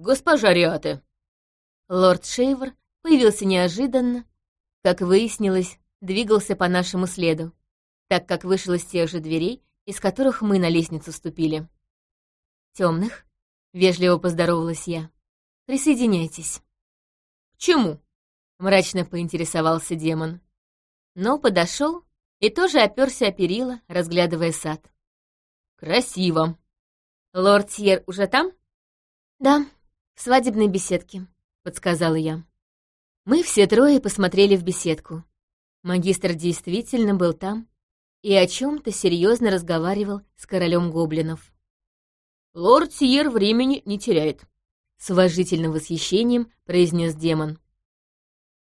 госпожа Риаты!» Лорд Шейвер появился неожиданно, как выяснилось, двигался по нашему следу, так как вышел из тех же дверей, из которых мы на лестницу ступили. Темных, вежливо поздоровалась я. Присоединяйтесь. К чему? Мрачно поинтересовался демон. Но подошел и тоже оперся о перила, разглядывая сад. Красиво. Лорд Тьер уже там? Да, свадебной беседке, подсказала я. Мы все трое посмотрели в беседку. Магистр действительно был там и о чем-то серьезно разговаривал с королем гоблинов. «Лорд Сиер времени не теряет», — с уважительным восхищением произнес демон.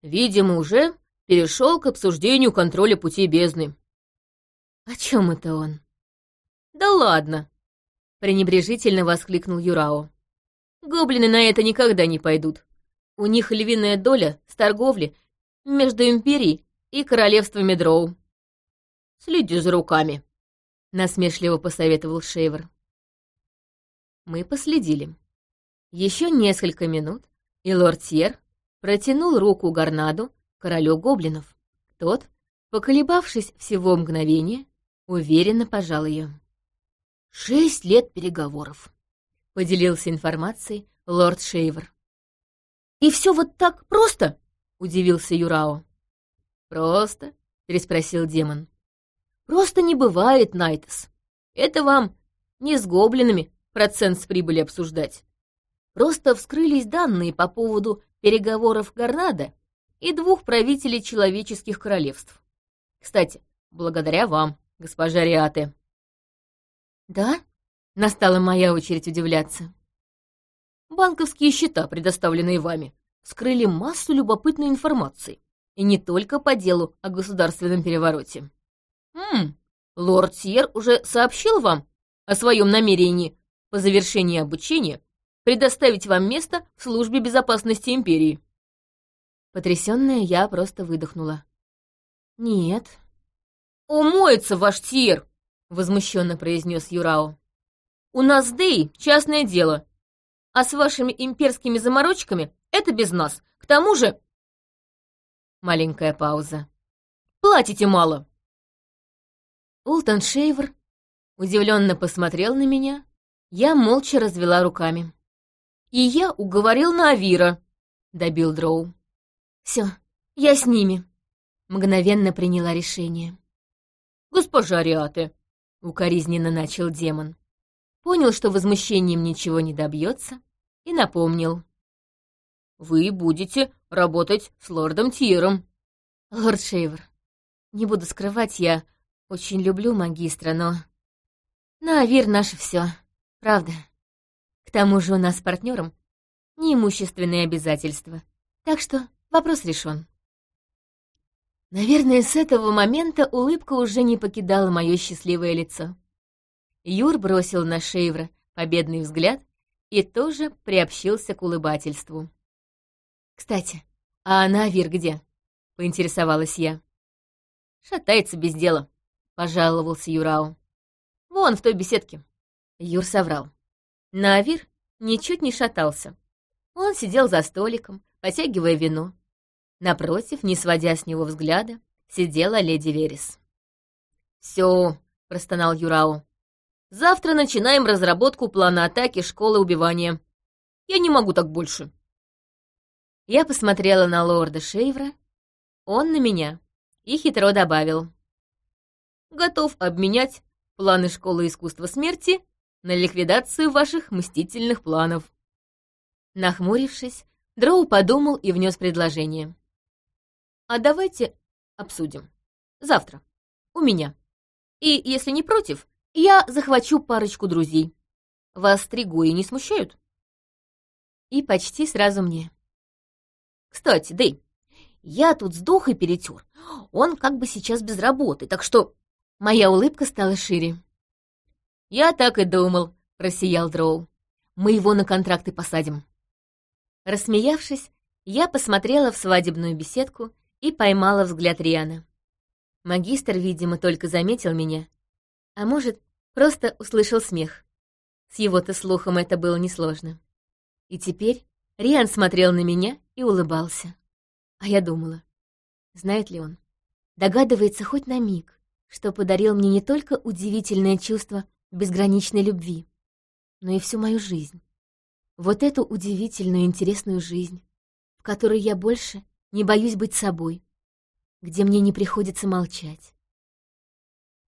«Видимо, уже перешел к обсуждению контроля пути бездны». «О чем это он?» «Да ладно!» — пренебрежительно воскликнул Юрао. «Гоблины на это никогда не пойдут. У них львиная доля с торговли между империей и королевствами Дроу. Следи за руками», — насмешливо посоветовал Шейвер. Мы последили. Еще несколько минут, и лорд Тьер протянул руку Гарнаду, королю гоблинов. Тот, поколебавшись всего мгновение, уверенно пожал ее. «Шесть лет переговоров», — поделился информацией лорд Шейвер. «И все вот так просто?» — удивился Юрао. «Просто?» — переспросил демон. «Просто не бывает, Найтес. Это вам не с гоблинами процент с прибыли обсуждать. Просто вскрылись данные по поводу переговоров Гарнада и двух правителей человеческих королевств. Кстати, благодаря вам, госпожа Риате. «Да?» — настала моя очередь удивляться. Банковские счета, предоставленные вами, скрыли массу любопытной информации, и не только по делу о государственном перевороте. Ммм, лорд Сьер уже сообщил вам о своем намерении по завершении обучения предоставить вам место в службе безопасности Империи. Потрясённая я просто выдохнула. «Нет». «Умоется ваш Тир!» — возмущенно произнес Юрао. «У нас Дэй частное дело, а с вашими имперскими заморочками это без нас. К тому же...» Маленькая пауза. «Платите мало!» Ултон Шейвер удивленно посмотрел на меня, я молча развела руками. «И я уговорил на Авира», — добил Дроу. «Все, я с ними», — мгновенно приняла решение. «Госпожа Риате», — укоризненно начал демон. Понял, что возмущением ничего не добьется, и напомнил. «Вы будете работать с лордом Тиром». «Лорд Шейвер, не буду скрывать, я очень люблю магистра, но... На Авир наше все. Правда. К тому же у нас с партнером неимущественные обязательства. Так что вопрос решен. Наверное, с этого момента улыбка уже не покидала мое счастливое лицо. Юр бросил на Шейвра победный взгляд и тоже приобщился к улыбательству. «Кстати, а Навир где?» — поинтересовалась я. «Шатается без дела», — пожаловался Юрау. «Вон в той беседке». Юр соврал. Навир ничуть не шатался. Он сидел за столиком, потягивая вино. Напротив, не сводя с него взгляда, сидела леди Верес. «Все», — простонал Юрау. «Завтра начинаем разработку плана атаки школы убивания. Я не могу так больше». Я посмотрела на лорда Шейвра, он на меня, и хитро добавил. «Готов обменять планы школы искусства смерти на ликвидацию ваших мстительных планов». Нахмурившись, Дроу подумал и внес предложение. «А давайте обсудим. Завтра. У меня. И, если не против, я захвачу парочку друзей. Вас тригуи не смущают?» И почти сразу мне. «Кстати, Дэй, я тут с Духой перетер. Он как бы сейчас без работы, так что...» Моя улыбка стала шире. «Я так и думал», — просиял Дроу. «Мы его на контракты посадим». Рассмеявшись, я посмотрела в свадебную беседку и поймала взгляд Риана. Магистр, видимо, только заметил меня, а может, просто услышал смех. С его-то слухом это было несложно. И теперь Риан смотрел на меня и улыбался. А я думала, знает ли он, догадывается хоть на миг, что подарил мне не только удивительное чувство безграничной любви, но и всю мою жизнь. Вот эту удивительную интересную жизнь, в которой я больше не боюсь быть собой, где мне не приходится молчать,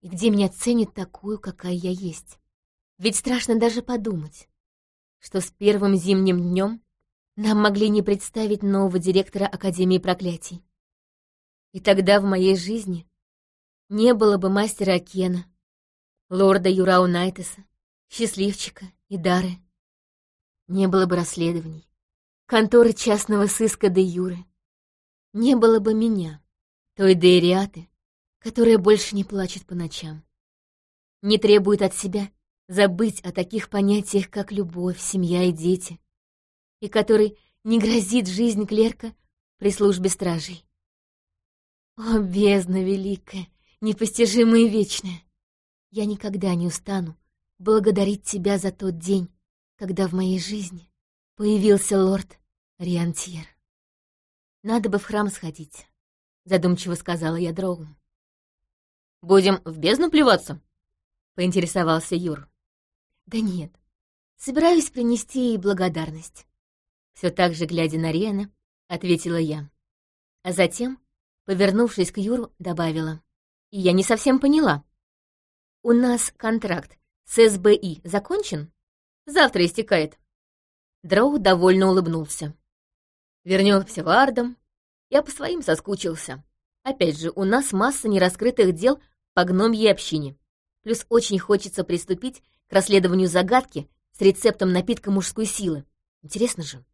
и где меня ценят такую, какая я есть. Ведь страшно даже подумать, что с первым зимним днем нам могли не представить нового директора Академии проклятий. И тогда в моей жизни не было бы мастера Акена, лорда Юрау Найтеса, счастливчика и Дары. Не было бы расследований, конторы частного сыска де Юры. Не было бы меня, той Дейриаты, которая больше не плачет по ночам. Не требует от себя забыть о таких понятиях, как любовь, семья и дети, и которой не грозит жизнь клерка при службе стражей. О, бездна великая, непостижимая и вечная! Я никогда не устану благодарить тебя за тот день, когда в моей жизни появился лорд Риантьер. Надо бы в храм сходить, задумчиво сказала я Дроу. «Будем в бездну плеваться?» — поинтересовался Юр. «Да нет, собираюсь принести ей благодарность». Все так же, глядя на Риана, ответила я. А затем, повернувшись к Юру, добавила. «И я не совсем поняла. У нас контракт с СБИ закончен? Завтра истекает». Дроу довольно улыбнулся. Вернемся в Ардом. Я по своим соскучился. Опять же, у нас масса нераскрытых дел по гномьей общине. Плюс очень хочется приступить к расследованию загадки с рецептом напитка мужской силы. Интересно же.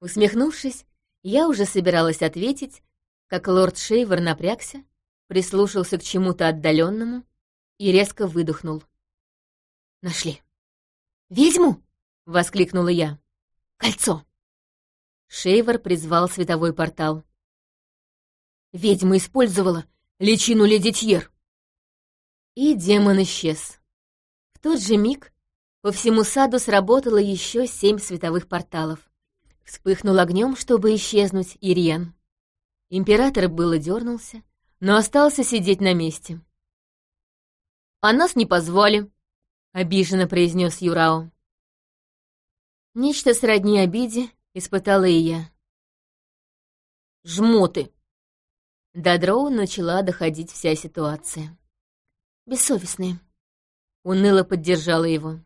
Усмехнувшись, я уже собиралась ответить, как лорд Шейвер напрягся, прислушался к чему-то отдаленному и резко выдохнул. «Нашли!» «Ведьму!» — воскликнула я. «Кольцо!» Шейвер призвал световой портал. «Ведьма использовала личину леди Тьер!» И демон исчез. В тот же миг по всему саду сработало еще семь световых порталов. Вспыхнул огнем, чтобы исчезнуть, Ириен. Император было дернулся, но остался сидеть на месте. «А нас не позвали», — обиженно произнес Юрао. Нечто сродни обиде испытала и я. «Жмоты!» До Дроу начала доходить вся ситуация. «Бессовестные», — уныло поддержала его.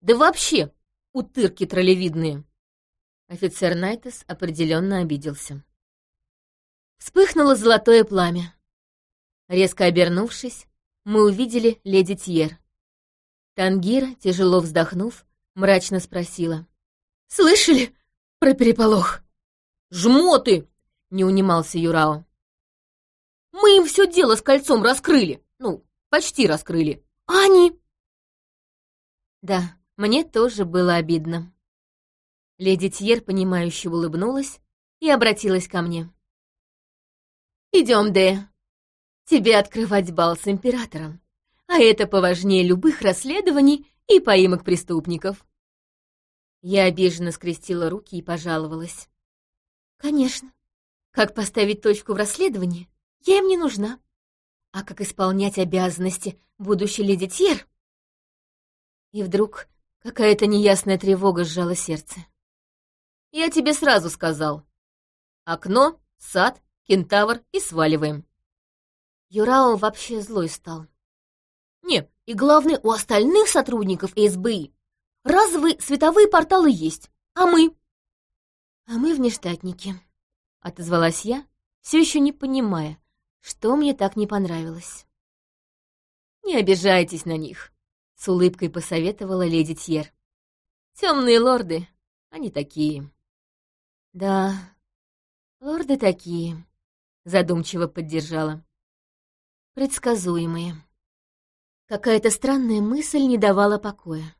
«Да вообще, утырки троллевидные!» Офицер Найтес определенно обиделся. Вспыхнуло золотое пламя. Резко обернувшись, мы увидели леди Тьер. Тангира, тяжело вздохнув, мрачно спросила. «Слышали про переполох?» «Жмоты!» — не унимался Юрао. «Мы им все дело с кольцом раскрыли. Ну, почти раскрыли. А они...» Да, мне тоже было обидно. Леди Тьер, понимающе улыбнулась и обратилась ко мне. «Идем, Дэ. Тебе открывать бал с императором, а это поважнее любых расследований и поимок преступников». Я обиженно скрестила руки и пожаловалась. «Конечно. Как поставить точку в расследовании, я им не нужна. А как исполнять обязанности будущей леди Тьер?» И вдруг какая-то неясная тревога сжала сердце. Я тебе сразу сказал. Окно, сад, кентавр и сваливаем. Юрао вообще злой стал. Не, и главное, у остальных сотрудников СБИ разовые световые порталы есть, а мы? А мы внештатники, отозвалась я, все еще не понимая, что мне так не понравилось. Не обижайтесь на них, с улыбкой посоветовала леди Тьер. Темные лорды, они такие. «Да, лорды такие», — задумчиво поддержала. «Предсказуемые». Какая-то странная мысль не давала покоя.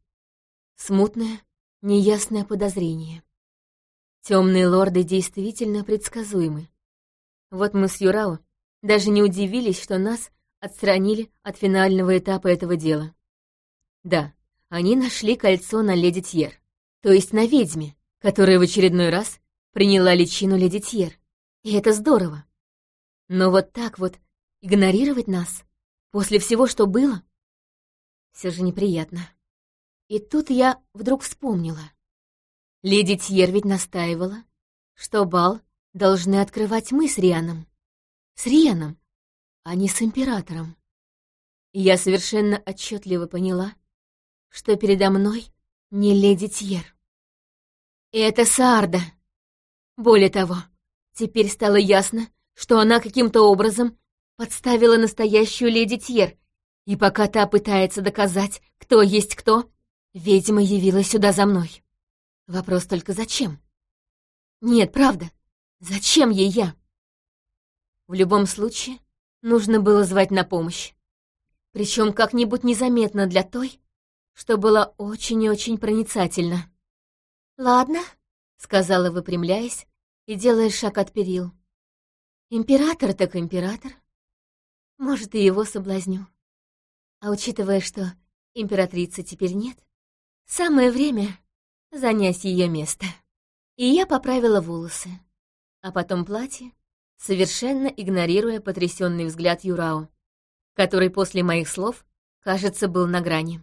Смутное, неясное подозрение. Темные лорды действительно предсказуемы. Вот мы с Юрао даже не удивились, что нас отстранили от финального этапа этого дела. Да, они нашли кольцо на леди Тьер. То есть на ведьме, которая в очередной раз приняла личину леди Тьер. И это здорово. Но вот так вот игнорировать нас после всего, что было, все же неприятно. И тут я вдруг вспомнила. Леди Тьер ведь настаивала, что бал должны открывать мы с Рианом. С Рианом, а не с императором. Я совершенно отчетливо поняла, что передо мной не леди Тьер. Это Саарда. Более того, теперь стало ясно, что она каким-то образом подставила настоящую леди Тьер, и пока та пытается доказать, кто есть кто, ведьма явилась сюда за мной. Вопрос только зачем? Нет, правда, зачем ей я? В любом случае, нужно было звать на помощь. Причем как-нибудь незаметно для той, что была очень и очень проницательна. «Ладно», — сказала, выпрямляясь и делая шаг от перил. «Император так император. Может, и его соблазню. А учитывая, что императрицы теперь нет, самое время занять ее место». И я поправила волосы, а потом платье, совершенно игнорируя потрясенный взгляд Юрао, который после моих слов, кажется, был на грани.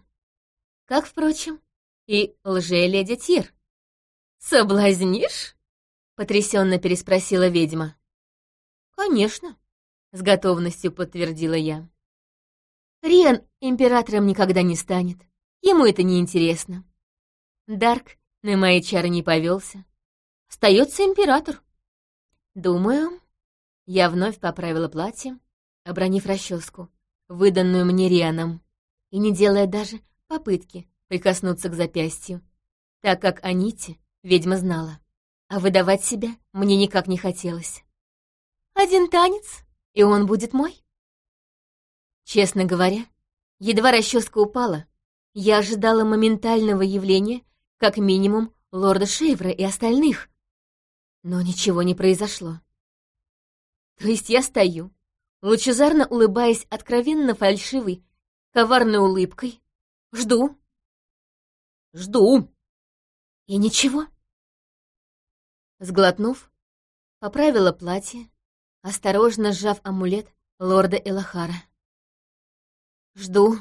Как, впрочем, и лже-леди Тир. «Соблазнишь?» — потрясенно переспросила ведьма. «Конечно», — с готовностью подтвердила я. Риан императором никогда не станет. Ему это не интересно. Дарк на мои чары не повелся, Остается император. Думаю, я вновь поправила платье, обронив расческу, выданную мне Рианом, и не делая даже попытки прикоснуться к запястью, так как о нити ведьма знала, а выдавать себя мне никак не хотелось. Один танец, и он будет мой. Честно говоря, едва расческа упала, я ожидала моментального явления как минимум лорда Шейвра и остальных, но ничего не произошло. То есть я стою, лучезарно улыбаясь откровенно фальшивой, коварной улыбкой, жду. Жду. И ничего. Сглотнув, поправила платье, осторожно сжав амулет лорда Элахара. Жду.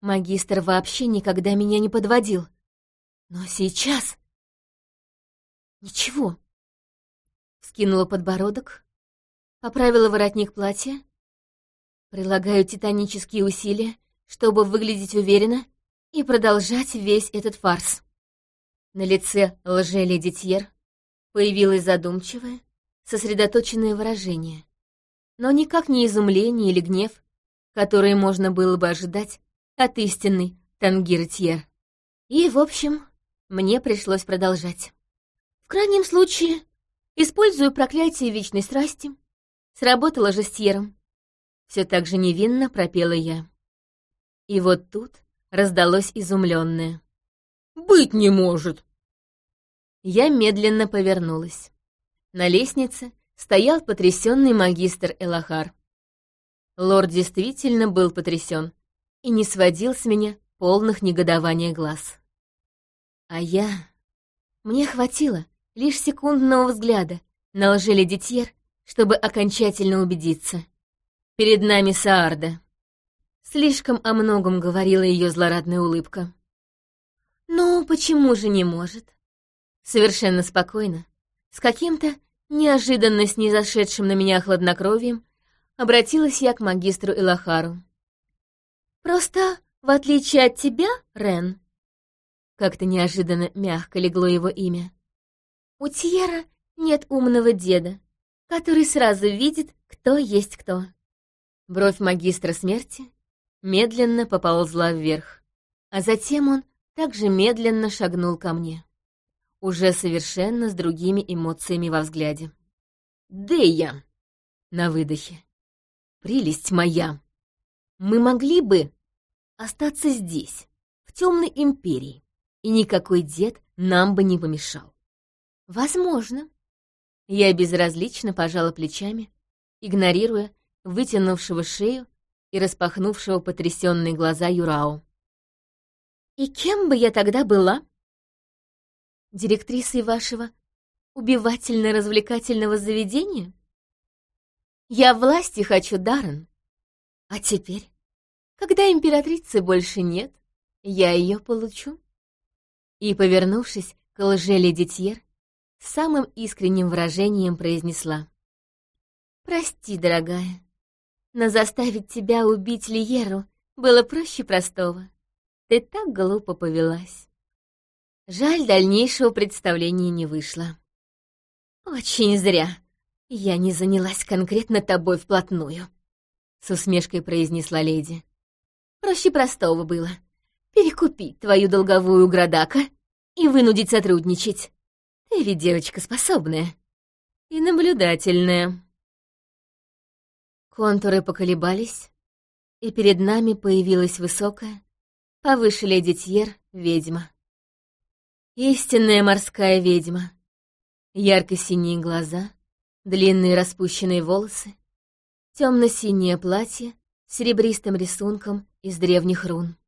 Магистр вообще никогда меня не подводил. Но сейчас... Ничего. Скинула подбородок, поправила воротник платья, прилагаю титанические усилия, чтобы выглядеть уверенно и продолжать весь этот фарс. На лице лже-леди Тьер. Появилось задумчивое, сосредоточенное выражение, но никак не изумление или гнев, которые можно было бы ожидать от истинной Тангиры Тьер. И, в общем, мне пришлось продолжать. Крайнем случае, использую проклятие вечной страсти. Сработала же с Тьером. Все так же невинно пропела я. И вот тут раздалось изумленное. «Быть не может!» Я медленно повернулась. На лестнице стоял потрясенный магистр Элахар. Лорд действительно был потрясен и не сводил с меня полных негодования глаз. А я... Мне хватило, лишь секундного взгляда на лжели Тьер, чтобы окончательно убедиться. Перед нами Саарда. Слишком о многом говорила ее злорадная улыбка. «Ну, почему же не может?» Совершенно спокойно, с каким-то неожиданно снизошедшим на меня хладнокровием, обратилась я к магистру Илахару. «Просто, в отличие от тебя, Рен...» Как-то неожиданно мягко легло его имя. У Тьера нет умного деда, который сразу видит, кто есть кто. Бровь магистра смерти медленно поползла вверх, а затем он также медленно шагнул ко мне, уже совершенно с другими эмоциями во взгляде. «Дея!» на выдохе. «Прелесть моя! Мы могли бы остаться здесь, в темной империи, и никакой дед нам бы не помешал. «Возможно». Я безразлично пожала плечами, игнорируя вытянувшего шею и распахнувшего потрясенные глаза Юрао. «И кем бы я тогда была, Директрисой вашего убивательно-развлекательного заведения? Я власти хочу, Даррен. А теперь, когда императрицы больше нет, я ее получу. И, повернувшись к лже леди Тьер, самым искренним выражением произнесла. «Прости, дорогая, но заставить тебя убить Лиеру было проще простого. Ты так глупо повелась. Жаль, дальнейшего представления не вышло. Очень зря. Я не занялась конкретно тобой вплотную, с усмешкой произнесла леди. Проще простого было. Перекупить твою долговую градака и вынудить сотрудничать. Ты ведь девочка способная и наблюдательная. Контуры поколебались, и перед нами появилась высокая, повыше леди Тьер, ведьма. Истинная морская ведьма. Ярко-синие глаза, длинные распущенные волосы, темно-синее платье с серебристым рисунком из древних рун.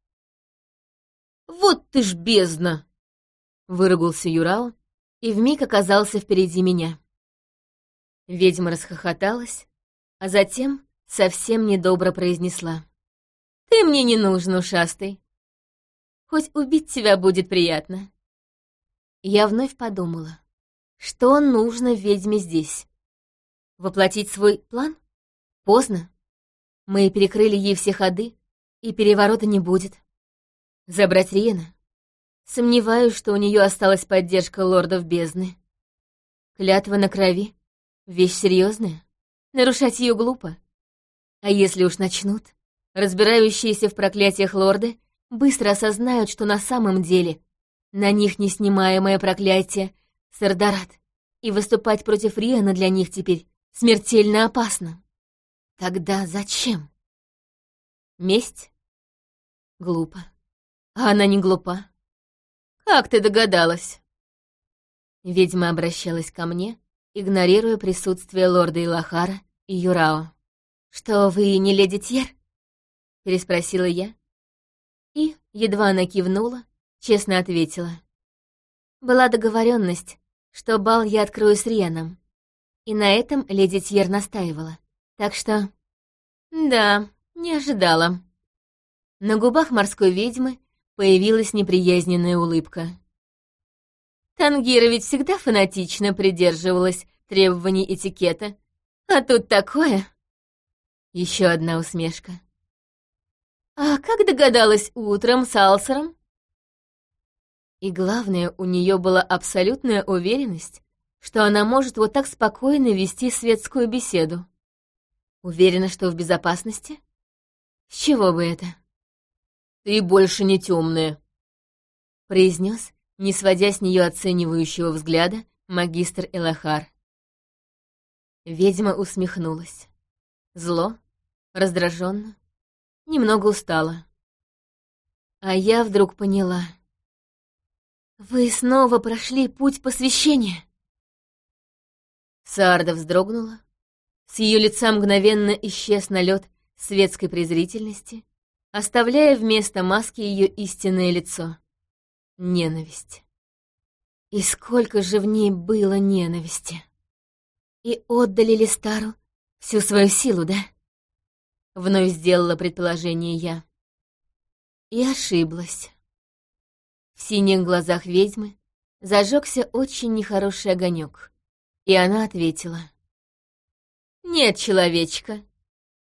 «Вот ты ж бездна!» — выругался Юрао и вмиг оказался впереди меня. Ведьма расхохоталась, а затем совсем недобро произнесла. «Ты мне не нужен, ушастый. Хоть убить тебя будет приятно». Я вновь подумала, что нужно ведьме здесь. Воплотить свой план? Поздно. Мы перекрыли ей все ходы, и переворота не будет. Забрать Риена? Сомневаюсь, что у нее осталась поддержка лордов бездны. Клятва на крови — вещь серьезная. Нарушать ее глупо. А если уж начнут, разбирающиеся в проклятиях лорды быстро осознают, что на самом деле на них неснимаемое проклятие — Сардарат, и выступать против Риана для них теперь смертельно опасно. Тогда зачем? Месть? Глупо. А она не глупа. Как ты догадалась? Ведьма обращалась ко мне, игнорируя присутствие лорда Илахара и Юрао. «Что, вы не леди Тьер?» — переспросила я. И, едва она кивнула, честно ответила. Была договоренность, что бал я открою с Рианом. И на этом леди Тьер настаивала. Так что... Да, не ожидала. На губах морской ведьмы появилась неприязненная улыбка. Тангира ведь всегда фанатично придерживалась требований этикета, а тут такое. Еще одна усмешка. А как догадалась утром с Алсером? И главное, у нее была абсолютная уверенность, что она может вот так спокойно вести светскую беседу. Уверена, что в безопасности? С чего бы это? «Ты больше не темная», — произнес, не сводя с нее оценивающего взгляда, магистр Элахар. Ведьма усмехнулась. Зло, раздраженно, немного устала. А я вдруг поняла. «Вы снова прошли путь посвящения!» Сарда вздрогнула. С ее лица мгновенно исчез налет светской презрительности, оставляя вместо маски ее истинное лицо — ненависть. И сколько же в ней было ненависти! И отдали Листару всю свою силу, да? Вновь сделала предположение я. И ошиблась. В синих глазах ведьмы зажегся очень нехороший огонек, и она ответила. «Нет, человечка,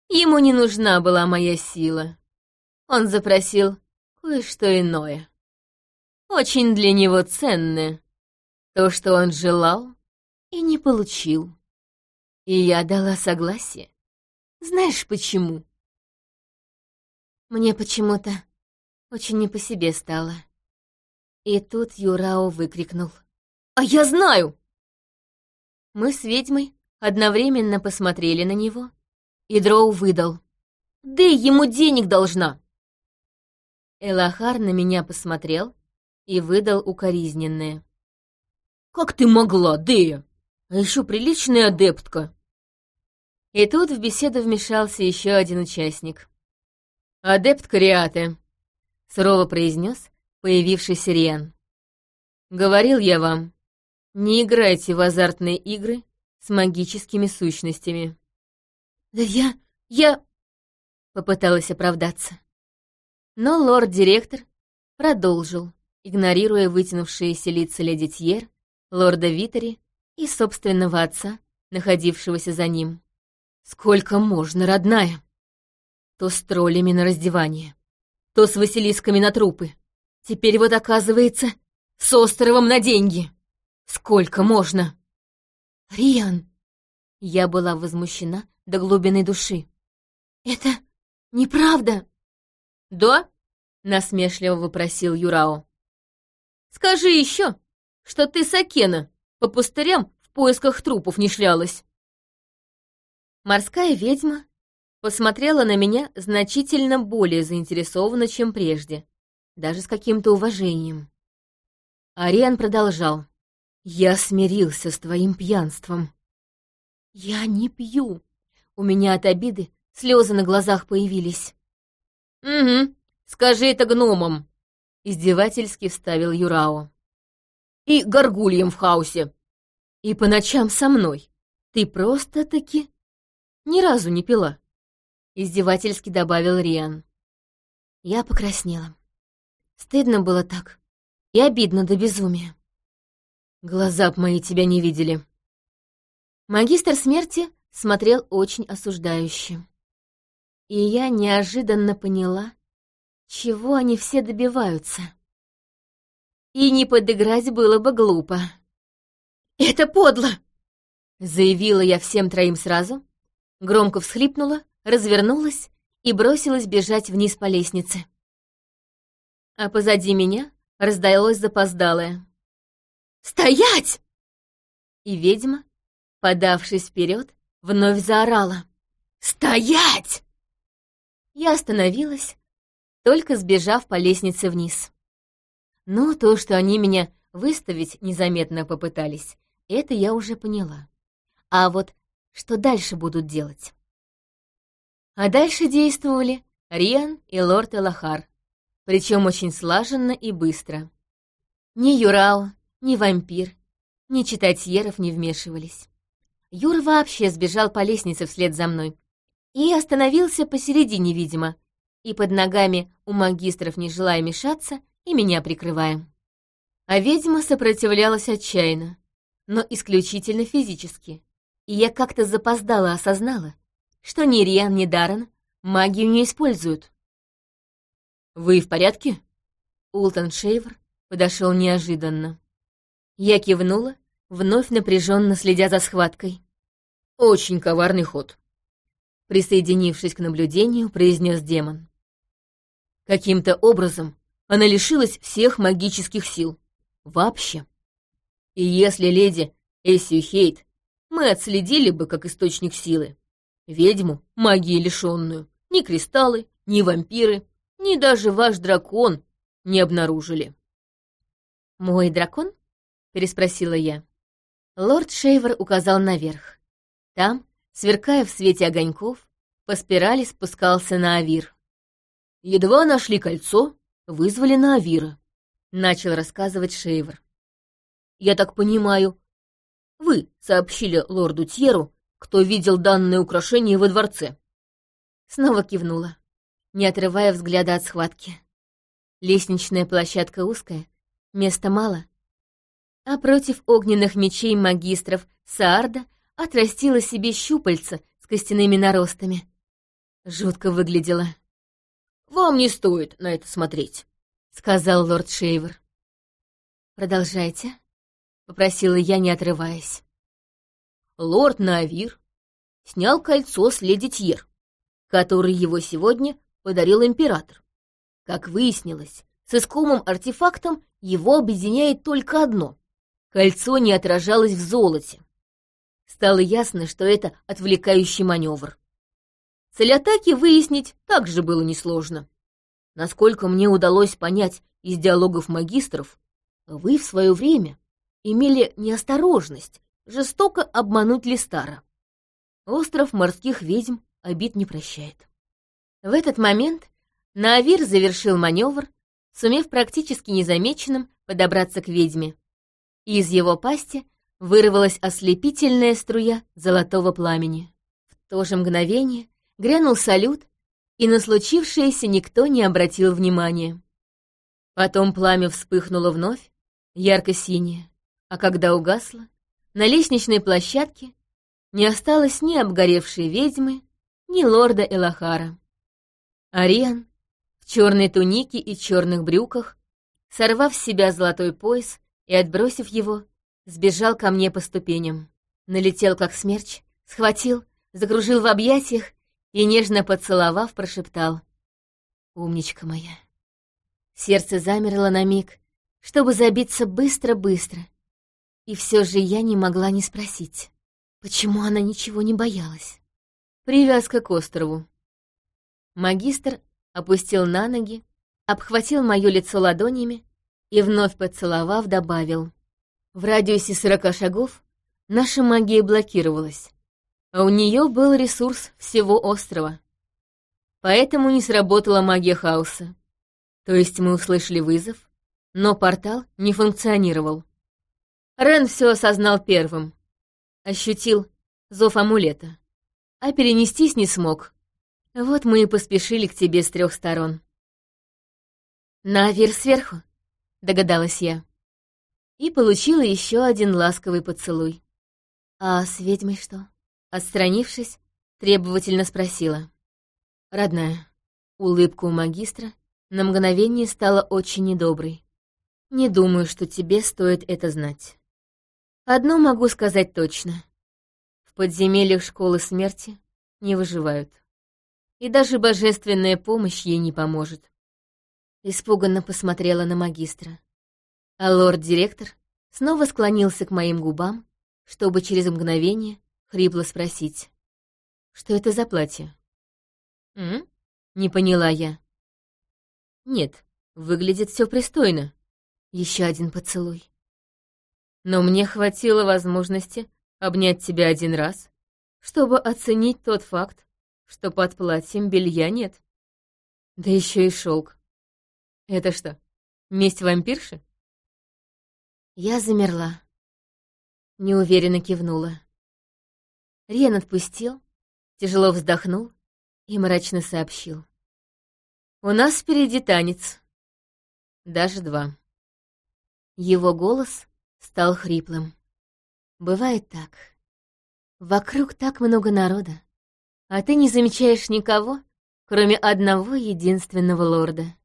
ему не нужна была моя сила. Он запросил кое-что иное. Очень для него ценное. То, что он желал и не получил. И я дала согласие. Знаешь почему?» Мне почему-то очень не по себе стало. И тут Юрао выкрикнул. «А я знаю!» Мы с ведьмой одновременно посмотрели на него, и Дроу выдал. «Дэй ему денег должна!» Элахар на меня посмотрел и выдал укоризненное. «Как ты могла, Дэя? А еще приличная адептка!» И тут в беседу вмешался еще один участник. «Адепт Кариаты», — сурово произнес появившийся Риан. Говорил я вам, не играйте в азартные игры с магическими сущностями. Да я... я... Попыталась оправдаться. Но лорд-директор продолжил, игнорируя вытянувшиеся лица леди Тьер, лорда Витери и собственного отца, находившегося за ним. «Сколько можно, родная?» То с троллями на раздевание, то с Василисками на трупы. Теперь вот оказывается с островом на деньги. Сколько можно? Риан, я была возмущена до глубины души. Это неправда. Да? Насмешливо вопросил Юрао. Скажи еще, что ты Сакена по пустырям в поисках трупов не шлялась. Морская ведьма посмотрела на меня значительно более заинтересованно, чем прежде, даже с каким-то уважением. Ариан продолжал. «Я смирился с твоим пьянством». «Я не пью». У меня от обиды слезы на глазах появились. «Угу, скажи это гномам», — издевательски вставил Юрао. «И горгульям в хаосе. И по ночам со мной. Ты просто-таки ни разу не пила», — издевательски добавил Риан. Я покраснела. Стыдно было так. И обидно до безумия. Глаза б мои тебя не видели. Магистр смерти смотрел очень осуждающе. И я неожиданно поняла, чего они все добиваются. И не подыграть было бы глупо. «Это подло!» Заявила я всем троим сразу, громко всхлипнула, развернулась и бросилась бежать вниз по лестнице. А позади меня раздалось запоздалое. «Стоять!» И ведьма, подавшись вперед, вновь заорала. «Стоять!» Я остановилась, только сбежав по лестнице вниз. Ну, то, что они меня выставить незаметно попытались, это я уже поняла. А вот что дальше будут делать? А дальше действовали Риан и лорд Элахар, причем очень слаженно и быстро. Ни Юрао, ни вампир, ни читатьеров не вмешивались. Юр вообще сбежал по лестнице вслед за мной и остановился посередине, видимо, и под ногами у магистров, не желая мешаться, и меня прикрывая. А ведьма сопротивлялась отчаянно, но исключительно физически, и я как-то запоздала осознала, что ни Риан, ни Даррен магию не используют. «Вы в порядке?» Ултон Шейвер подошел неожиданно. Я кивнула, вновь напряженно следя за схваткой. «Очень коварный ход», — присоединившись к наблюдению, произнес демон. Каким-то образом она лишилась всех магических сил. Вообще. И если леди Эссию Хейт мы отследили бы как источник силы, ведьму, магии лишенную, ни кристаллы, ни вампиры, ни даже ваш дракон не обнаружили. «Мой дракон?» — переспросила я. Лорд Шейвер указал наверх. Там, сверкая в свете огоньков, по спирали спускался на Авир. Едва нашли кольцо, вызвали на Авира, — начал рассказывать Шейвер. «Я так понимаю, вы сообщили лорду Тьеру, кто видел данное украшение во дворце?» Снова кивнула, не отрывая взгляда от схватки. Лестничная площадка узкая, места мало. А против огненных мечей магистров Саарда отрастила себе щупальца с костяными наростами. Жутко выглядела. «Вам не стоит на это смотреть», — сказал лорд Шейвер. «Продолжайте», — попросила я, не отрываясь. Лорд Навир снял кольцо с леди Тьер, которое его сегодня подарил император. Как выяснилось, с искомым артефактом его объединяет только одно — кольцо не отражалось в золоте. Стало ясно, что это отвлекающий маневр. Цель атаки выяснить также было несложно. Насколько мне удалось понять из диалогов магистров, вы в свое время имели неосторожность жестоко обмануть Листара. Остров морских ведьм обид не прощает. В этот момент Наавир завершил маневр, сумев практически незамеченным подобраться к ведьме. И из его пасти вырвалась ослепительная струя золотого пламени. В то же мгновение грянул салют, и на случившееся никто не обратил внимания. Потом пламя вспыхнуло вновь, ярко-синее, а когда угасло, на лестничной площадке не осталось ни обгоревшей ведьмы, ни лорда Элахара. Ариан в черной тунике и черных брюках, сорвав с себя золотой пояс и отбросив его, сбежал ко мне по ступеням. Налетел как смерч, схватил, закружил в объятиях и, нежно поцеловав, прошептал. «Умничка моя». Сердце замерло на миг, чтобы забиться быстро-быстро. И все же я не могла не спросить, почему она ничего не боялась. Привязка к острову. Магистр опустил на ноги, обхватил мое лицо ладонями и, вновь поцеловав, добавил. В радиусе сорока шагов наша магия блокировалась, а у нее был ресурс всего острова. Поэтому не сработала магия хаоса. То есть мы услышали вызов, но портал не функционировал. Рен все осознал первым. Ощутил зов амулета а перенестись не смог. Вот мы и поспешили к тебе с трех сторон. «Наверх сверху», — догадалась я. И получила еще один ласковый поцелуй. «А с ведьмой что?» Отстранившись, требовательно спросила. «Родная, улыбка у магистра на мгновение стала очень недоброй. Не думаю, что тебе стоит это знать. Одно могу сказать точно подземельях школы смерти не выживают. И даже божественная помощь ей не поможет. Испуганно посмотрела на магистра. А лорд-директор снова склонился к моим губам, чтобы через мгновение хрипло спросить. «Что это за платье?» «М?» — не поняла я. «Нет, выглядит все пристойно. Еще один поцелуй». Но мне хватило возможности обнять тебя один раз, чтобы оценить тот факт, что под платьем белья нет. Да еще и шелк. Это что, месть вампирши? Я замерла. Неуверенно кивнула. Рен отпустил, тяжело вздохнул и мрачно сообщил. «У нас впереди танец. Даже два». Его голос стал хриплым. Бывает так. Вокруг так много народа, а ты не замечаешь никого, кроме одного единственного лорда.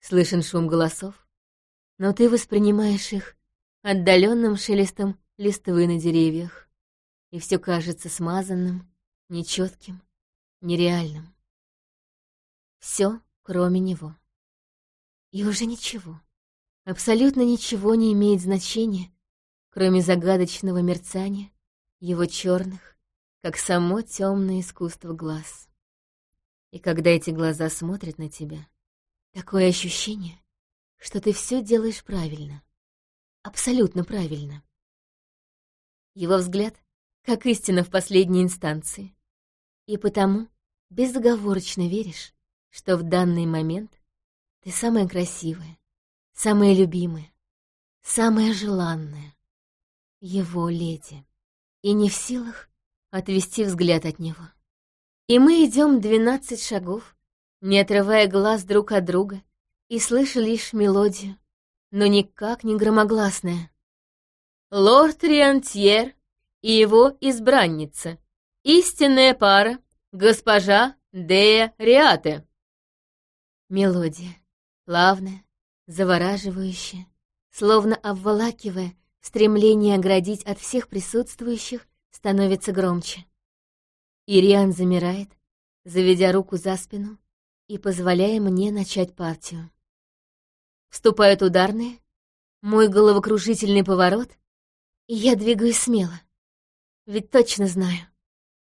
Слышен шум голосов, но ты воспринимаешь их отдаленным шелестом листвы на деревьях, и все кажется смазанным, нечетким, нереальным. Все, кроме него. И уже ничего, абсолютно ничего не имеет значения, кроме загадочного мерцания его черных, как само темное искусство глаз. И когда эти глаза смотрят на тебя, такое ощущение, что ты все делаешь правильно, абсолютно правильно. Его взгляд как истина в последней инстанции, и потому безоговорочно веришь, что в данный момент ты самая красивая, самая любимая, самая желанная его леди, и не в силах отвести взгляд от него. И мы идем двенадцать шагов, не отрывая глаз друг от друга, и слышу лишь мелодию, но никак не громогласная. Лорд Риантьер и его избранница, истинная пара, госпожа Дея Риате. Мелодия, плавная, завораживающая, словно обволакивая Стремление оградить от всех присутствующих становится громче. Ириан замирает, заведя руку за спину и позволяя мне начать партию. Вступают ударные, мой головокружительный поворот, и я двигаюсь смело. Ведь точно знаю,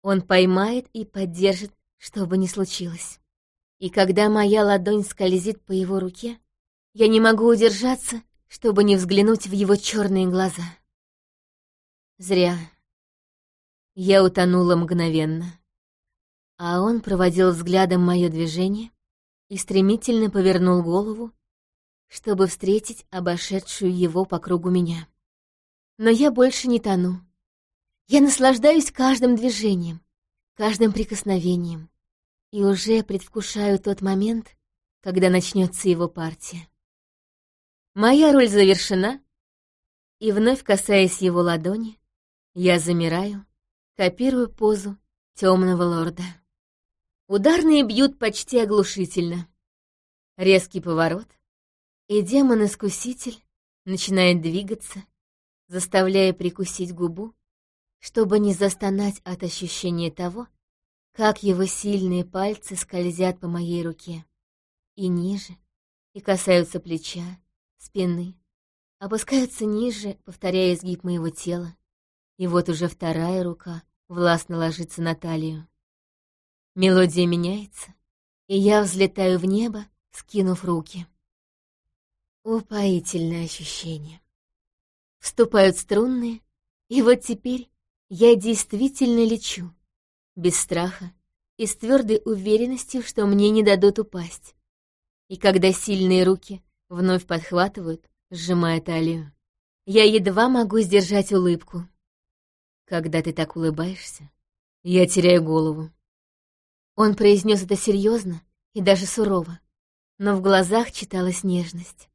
он поймает и поддержит, что бы ни случилось. И когда моя ладонь скользит по его руке, я не могу удержаться чтобы не взглянуть в его черные глаза. Зря. Я утонула мгновенно. А он проводил взглядом мое движение и стремительно повернул голову, чтобы встретить обошедшую его по кругу меня. Но я больше не тону. Я наслаждаюсь каждым движением, каждым прикосновением и уже предвкушаю тот момент, когда начнется его партия. Моя роль завершена, и вновь касаясь его ладони, я замираю, копирую позу темного лорда. Ударные бьют почти оглушительно. Резкий поворот, и демон-искуситель начинает двигаться, заставляя прикусить губу, чтобы не застонать от ощущения того, как его сильные пальцы скользят по моей руке. И ниже, и касаются плеча, спины, опускаются ниже, повторяя изгиб моего тела. И вот уже вторая рука властно ложится на талию. Мелодия меняется, и я взлетаю в небо, скинув руки. Упоительное ощущение. Вступают струнные, и вот теперь я действительно лечу, без страха и с твердой уверенностью, что мне не дадут упасть. И когда сильные руки вновь подхватывают, сжимая талию, я едва могу сдержать улыбку. Когда ты так улыбаешься, я теряю голову. Он произнес это серьезно и даже сурово, но в глазах читалась нежность.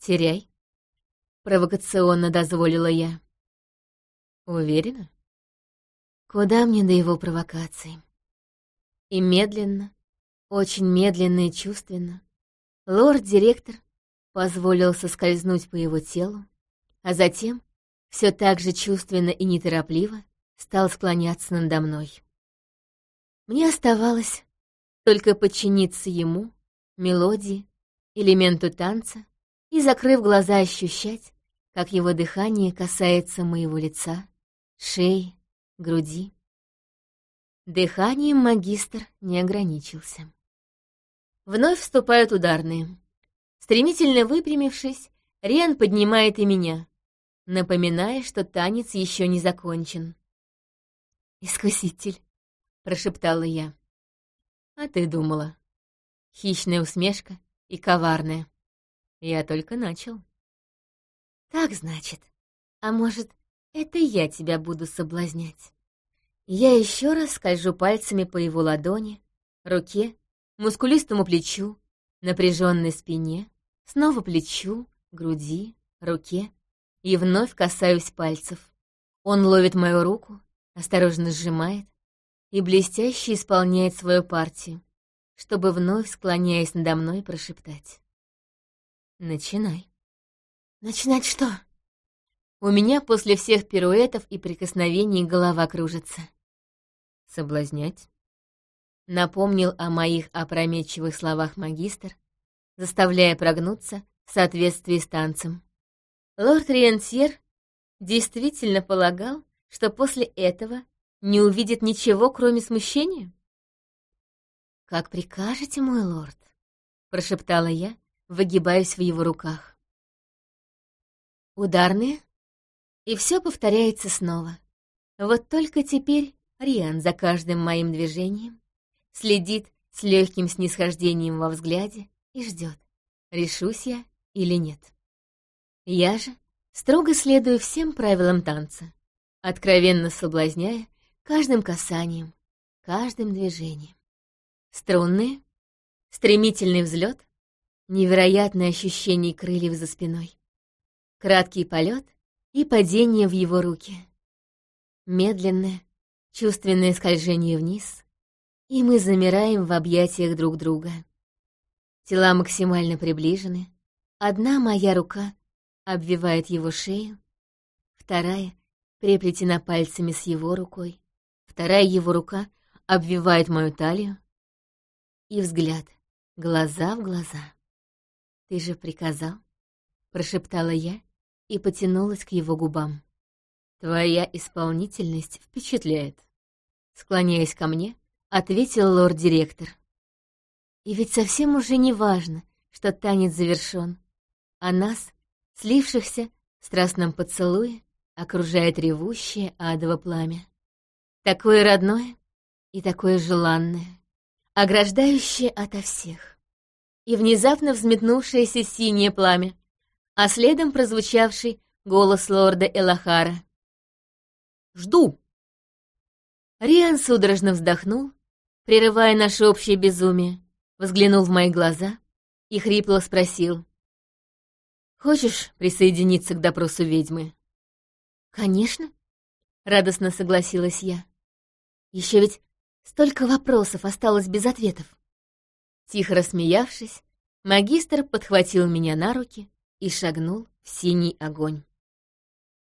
«Теряй», — провокационно дозволила я. «Уверена?» Куда мне до его провокаций? И медленно, очень медленно и чувственно, лорд-директор позволил соскользнуть по его телу, а затем, все так же чувственно и неторопливо, стал склоняться надо мной. Мне оставалось только подчиниться ему, мелодии, элементу танца и, закрыв глаза, ощущать, как его дыхание касается моего лица, шеи, груди. Дыханием магистр не ограничился. Вновь вступают ударные. Стремительно выпрямившись, Риан поднимает и меня, напоминая, что танец еще не закончен. «Искуситель», — прошептала я. «А ты думала?» Хищная усмешка и коварная. Я только начал. «Так, значит. А может, это я тебя буду соблазнять?» Я еще раз скольжу пальцами по его ладони, руке, мускулистому плечу, напряженной спине, снова плечу, груди, руке и вновь касаюсь пальцев. Он ловит мою руку, осторожно сжимает, и блестяще исполняет свою партию, чтобы вновь, склоняясь надо мной, прошептать. «Начинай». «Начинать что?» У меня после всех пируэтов и прикосновений голова кружится. «Соблазнять?» Напомнил о моих опрометчивых словах магистр, заставляя прогнуться в соответствии с танцем. Лорд Риентьер действительно полагал, что после этого не увидит ничего, кроме смущения? «Как прикажете, мой лорд?» — прошептала я, выгибаясь в его руках. Ударные, и все повторяется снова. Вот только теперь Риан за каждым моим движением следит с легким снисхождением во взгляде и ждет, решусь я или нет. Я же строго следую всем правилам танца, откровенно соблазняя каждым касанием, каждым движением. Струнные, стремительный взлет, невероятное ощущение крыльев за спиной, краткий полет и падение в его руки, медленное, чувственное скольжение вниз, и мы замираем в объятиях друг друга. Тела максимально приближены, одна моя рука обвивает его шею, вторая приплетена пальцами с его рукой, Вторая его рука обвивает мою талию. И взгляд, глаза в глаза. «Ты же приказал?» — прошептала я и потянулась к его губам. «Твоя исполнительность впечатляет», — склоняясь ко мне, ответил лорд-директор. И ведь совсем уже не важно, что танец завершён, а нас, слившихся в страстном поцелуе, окружает ревущее адово пламя. Такое родное и такое желанное, ограждающее ото всех. И внезапно взметнувшееся синее пламя, а следом прозвучавший голос лорда Элахара. «Жду!» Риан судорожно вздохнул, прерывая наше общее безумие, взглянул в мои глаза и хрипло спросил. «Хочешь присоединиться к допросу ведьмы?» «Конечно», — радостно согласилась я. Еще ведь столько вопросов осталось без ответов». Тихо рассмеявшись, магистр подхватил меня на руки и шагнул в синий огонь.